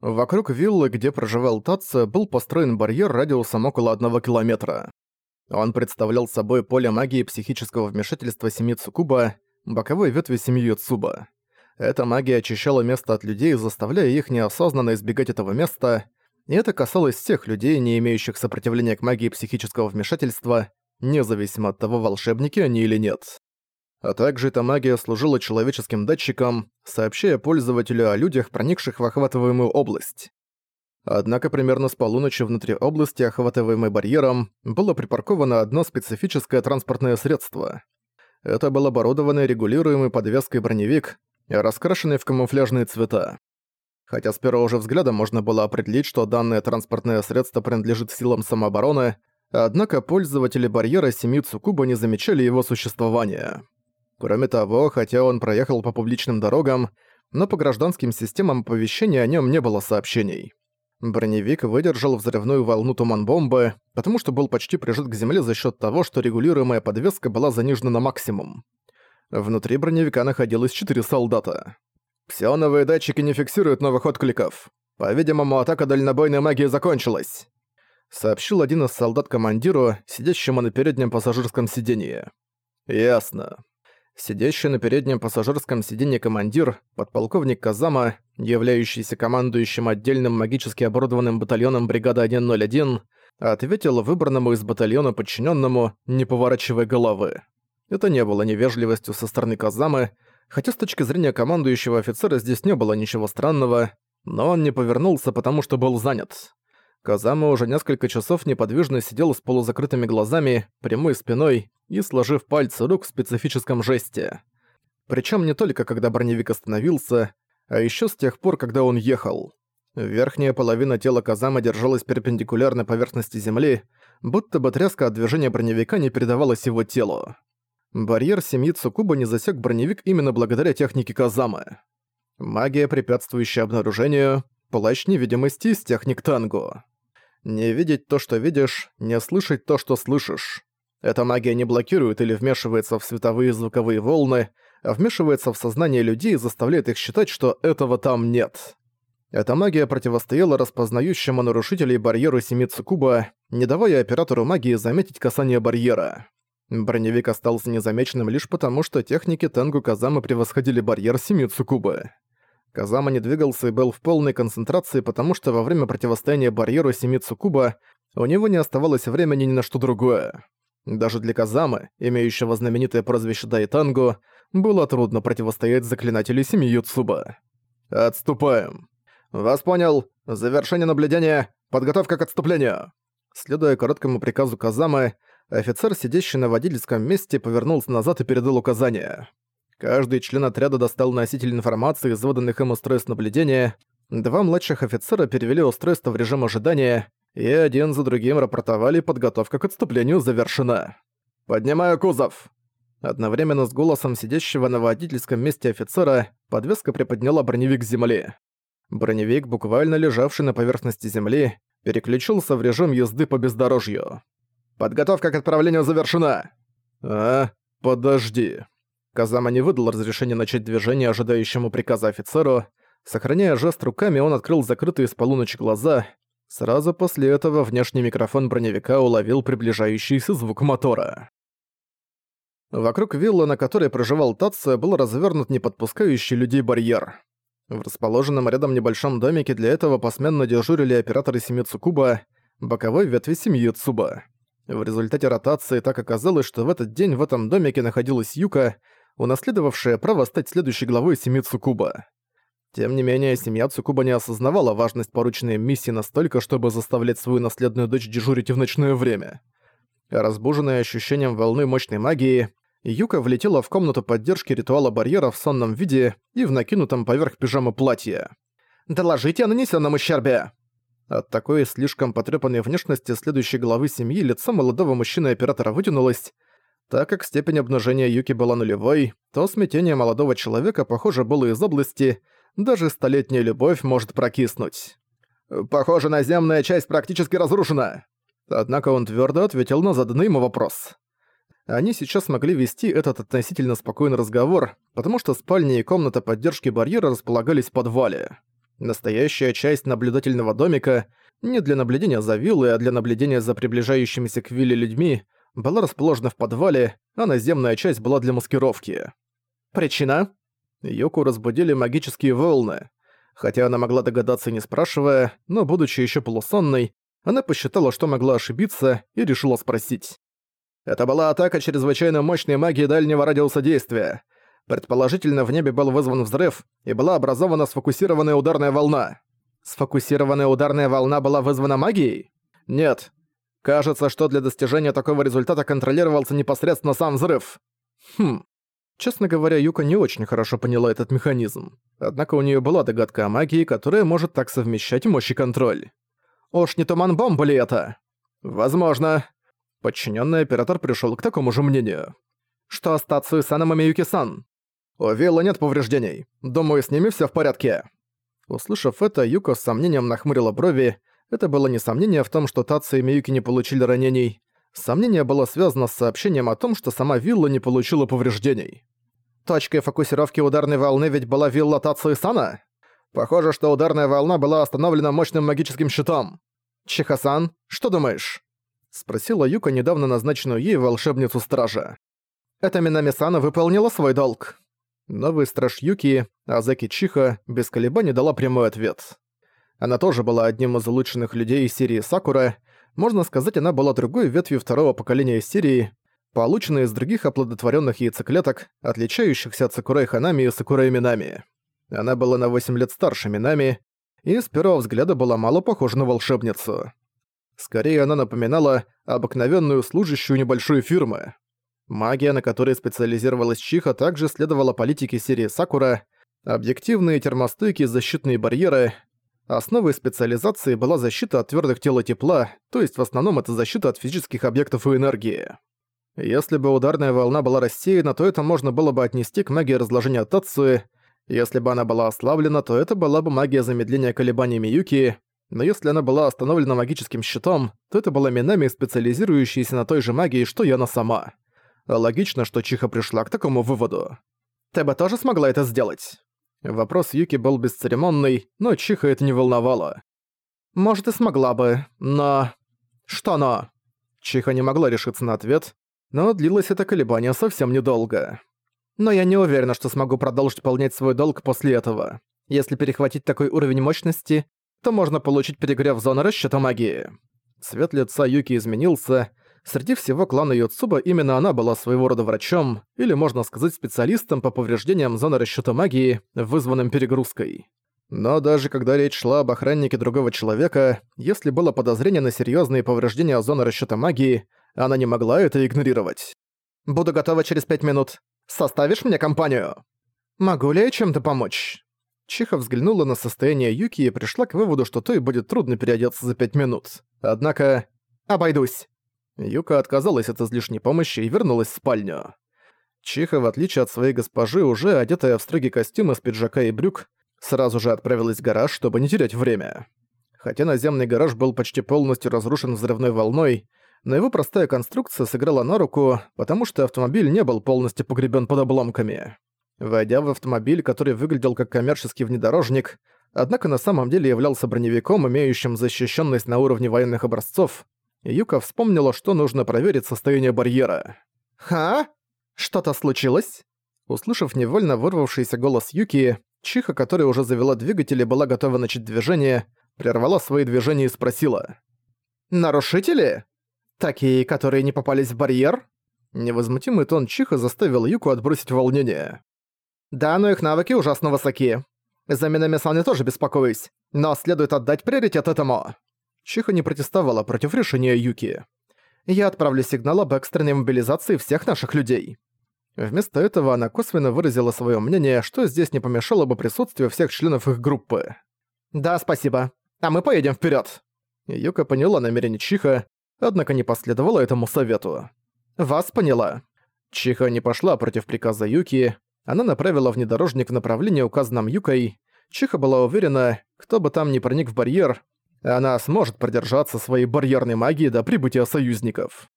Вокруг виллы, где проживал Татца, был построен барьер радиусом около одного километра. Он представлял собой поле магии психического вмешательства семьи Цукуба, боковой ветви семьи Цуба. Эта магия очищала место от людей, заставляя их неосознанно избегать этого места, и это касалось всех людей, не имеющих сопротивления к магии психического вмешательства, независимо от того, волшебники они или нет. А также эта магия служила человеческим датчиком, сообщая пользователю о людях, проникших в охватываемую область. Однако примерно с полуночи внутри области, охватываемой барьером, было припарковано одно специфическое транспортное средство. Это был оборудованный регулируемый подвеской броневик, раскрашенный в камуфляжные цвета. Хотя с первого же взгляда можно было определить, что данное транспортное средство принадлежит силам самообороны, однако пользователи барьера семьи Цукуба не замечали его существования. Кроме того, хотя он проехал по публичным дорогам, но по гражданским системам оповещения о нем не было сообщений. Броневик выдержал взрывную волну туман-бомбы, потому что был почти прижат к земле за счет того, что регулируемая подвеска была занижена на максимум. Внутри броневика находилось четыре солдата. «Псионовые датчики не фиксируют новых откликов. По-видимому, атака дальнобойной магии закончилась», сообщил один из солдат командиру, сидящему на переднем пассажирском сиденье. «Ясно. Сидящий на переднем пассажирском сиденье командир, подполковник Казама, являющийся командующим отдельным магически оборудованным батальоном бригады 101, ответил выбранному из батальона подчиненному, не поворачивая головы. Это не было невежливостью со стороны Казамы, хотя с точки зрения командующего офицера здесь не было ничего странного, но он не повернулся, потому что был занят. Казама уже несколько часов неподвижно сидел с полузакрытыми глазами, прямой спиной и сложив пальцы рук в специфическом жесте. Причем не только когда броневик остановился, а еще с тех пор, когда он ехал. Верхняя половина тела Казама держалась перпендикулярно поверхности земли, будто бы тряска от движения броневика не передавалась его телу. Барьер семьи Цукуба не засек броневик именно благодаря технике Казамы. Магия, препятствующая обнаружению, плащ невидимости из техник танго. Не видеть то, что видишь, не слышать то, что слышишь. Эта магия не блокирует или вмешивается в световые и звуковые волны, а вмешивается в сознание людей и заставляет их считать, что этого там нет. Эта магия противостояла распознающему нарушителей барьеру семи Цукуба, не давая оператору магии заметить касание барьера. Броневик остался незамеченным лишь потому, что техники Тенгу Казамы превосходили барьер семи Цукуба. Казама не двигался и был в полной концентрации, потому что во время противостояния барьеру семи Цукуба у него не оставалось времени ни на что другое. Даже для Казамы, имеющего знаменитое прозвище Дайтангу, было трудно противостоять заклинателю семьи Юцуба. «Отступаем!» «Вас понял! Завершение наблюдения! Подготовка к отступлению!» Следуя короткому приказу Казамы, офицер, сидящий на водительском месте, повернулся назад и передал указания. Каждый член отряда достал носитель информации из выданных им устройств наблюдения, два младших офицера перевели устройство в режим ожидания, и один за другим рапортовали, подготовка к отступлению завершена. «Поднимаю кузов!» Одновременно с голосом сидящего на водительском месте офицера подвеска приподняла броневик земли. Броневик, буквально лежавший на поверхности земли, переключился в режим езды по бездорожью. «Подготовка к отправлению завершена!» «А, подожди!» Казама не выдал разрешения начать движение ожидающему приказа офицеру. Сохраняя жест руками, он открыл закрытые с полуночи глаза. Сразу после этого внешний микрофон броневика уловил приближающийся звук мотора. Вокруг виллы, на которой проживал Татсо, был развернут неподпускающий людей барьер. В расположенном рядом небольшом домике для этого посменно дежурили операторы семьи Цукуба, боковой ветви семьи Цуба. В результате ротации так оказалось, что в этот день в этом домике находилась Юка, унаследовавшая право стать следующей главой семьи Цукуба. Тем не менее, семья Цукуба не осознавала важность порученной миссии настолько, чтобы заставлять свою наследную дочь дежурить в ночное время. Разбуженная ощущением волны мощной магии, Юка влетела в комнату поддержки ритуала барьера в сонном виде и в накинутом поверх пижамы платье. «Доложите о нанесенном ущербе!» От такой слишком потрепанной внешности следующей главы семьи лицо молодого мужчины-оператора вытянулось, так как степень обнажения Юки была нулевой, то смятение молодого человека, похоже, было из области «даже столетняя любовь может прокиснуть». «Похоже, наземная часть практически разрушена!» Однако он твердо ответил на заданный ему вопрос. Они сейчас могли вести этот относительно спокойный разговор, потому что спальня и комната поддержки барьера располагались в подвале. Настоящая часть наблюдательного домика, не для наблюдения за виллой, а для наблюдения за приближающимися к вилле людьми, была расположена в подвале, а наземная часть была для маскировки. Причина? Юку разбудили магические волны. Хотя она могла догадаться не спрашивая, но будучи еще полусонной, она посчитала, что могла ошибиться, и решила спросить. Это была атака чрезвычайно мощной магии дальнего радиуса действия. Предположительно, в небе был вызван взрыв, и была образована сфокусированная ударная волна. Сфокусированная ударная волна была вызвана магией? Нет. Кажется, что для достижения такого результата контролировался непосредственно сам взрыв. Хм. Честно говоря, Юка не очень хорошо поняла этот механизм. Однако у нее была догадка о магии, которая может так совмещать мощь и контроль. Уж не туман бомба ли это? Возможно. Подчиненный оператор пришел к такому же мнению. Что с Тацуи-саном и Миюки-сан? У Вилла нет повреждений. Думаю, с ними все в порядке. Услышав это, Юка с сомнением нахмурила брови. Это было не сомнение в том, что Тацу и Миюки не получили ранений. Сомнение было связано с сообщением о том, что сама вилла не получила повреждений. Точкой фокусировки ударной волны ведь была вилла Тацуи-сана? Похоже, что ударная волна была остановлена мощным магическим щитом. Чихасан, что думаешь? Спросила Юка недавно назначенную ей волшебницу стража. Это Минами-сана выполнила свой долг. Новый страж Юки, Азаки Чиха, без колебаний дала прямой ответ. Она тоже была одним из улучшенных людей из серии Сакура. Можно сказать, она была другой ветвью второго поколения серии, полученной из других оплодотворенных яйцеклеток, отличающихся от Сакурай Ханами и Сакурай Минами. Она была на 8 лет старше Минами, и с первого взгляда была мало похожа на волшебницу. Скорее, она напоминала обыкновенную служащую небольшой фирмы. Магия, на которой специализировалась Чиха, также следовала политике серии Сакура, объективные термостойкие защитные барьеры. Основой специализации была защита от твердых тел и тепла, то есть в основном это защита от физических объектов и энергии. Если бы ударная волна была рассеяна, то это можно было бы отнести к магии разложения Тацуи. Если бы она была ослаблена, то это была бы магия замедления колебаний Миюки. Но если она была остановлена магическим щитом, то это была Минами, специализирующаяся на той же магии, что и она сама. Логично, что Чиха пришла к такому выводу. «Ты бы тоже смогла это сделать?» Вопрос Юки был бесцеремонный, но Чиха это не волновало. «Может, и смогла бы, но...» «Что но?» Чиха не могла решиться на ответ, но длилось это колебание совсем недолго. «Но я не уверена, что смогу продолжить выполнять свой долг после этого. Если перехватить такой уровень мощности, то можно получить перегрев зоны расчета магии». Цвет лица Юки изменился, Среди всего клана Йоцуба именно она была своего рода врачом, или можно сказать специалистом по повреждениям зоны расчёта магии, вызванным перегрузкой. Но даже когда речь шла об охраннике другого человека, если было подозрение на серьёзные повреждения зоны расчёта магии, она не могла это игнорировать. «Буду готова через пять минут. Составишь мне компанию?» «Могу ли я чем-то помочь?» Чиха взглянула на состояние Юки и пришла к выводу, что той будет трудно переодеться за пять минут. Однако... «Обойдусь. Юка отказалась от излишней помощи и вернулась в спальню. Чиха, в отличие от своей госпожи, уже одетая в строгий костюм из пиджака и брюк, сразу же отправилась в гараж, чтобы не терять время. Хотя наземный гараж был почти полностью разрушен взрывной волной, но его простая конструкция сыграла на руку, потому что автомобиль не был полностью погребен под обломками. Войдя в автомобиль, который выглядел как коммерческий внедорожник, однако на самом деле являлся броневиком, имеющим защищенность на уровне военных образцов, Юка вспомнила, что нужно проверить состояние барьера. «Ха? Что-то случилось?» Услышав невольно вырвавшийся голос Юки, Чиха, которая уже завела двигатель и была готова начать движение, прервала свои движения и спросила. «Нарушители? Такие, которые не попались в барьер?» Невозмутимый тон Чиха заставил Юку отбросить волнение. «Да, но их навыки ужасно высоки. За Минами-сан тоже беспокоюсь, но следует отдать приоритет этому». Чиха не протестовала против решения Юки. «Я отправлю сигнал об экстренной мобилизации всех наших людей». Вместо этого она косвенно выразила свое мнение, что здесь не помешало бы присутствие всех членов их группы. «Да, спасибо. А мы поедем вперед. Юка поняла намерение Чиха, однако не последовала этому совету. «Вас поняла». Чиха не пошла против приказа Юки, она направила внедорожник в направлении, указанном Юкой. Чиха была уверена, кто бы там ни проник в барьер, она сможет продержаться своей барьерной магии до прибытия союзников.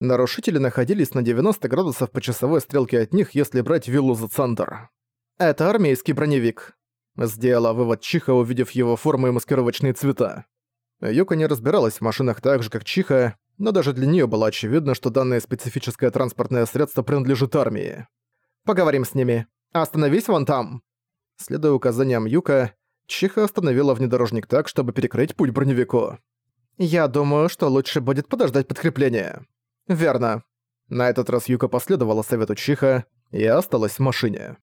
Нарушители находились на 90 градусов по часовой стрелке от них, если брать виллу за центр. Это армейский броневик. Сделала вывод Чиха, увидев его форму и маскировочные цвета. Юка не разбиралась в машинах так же, как Чиха, но даже для нее было очевидно, что данное специфическое транспортное средство принадлежит армии. «Поговорим с ними. Остановись вон там!» Следуя указаниям Юка, Чиха остановила внедорожник так, чтобы перекрыть путь броневику. «Я думаю, что лучше будет подождать подкрепления». «Верно». На этот раз Юка последовала совету Чиха и осталась в машине.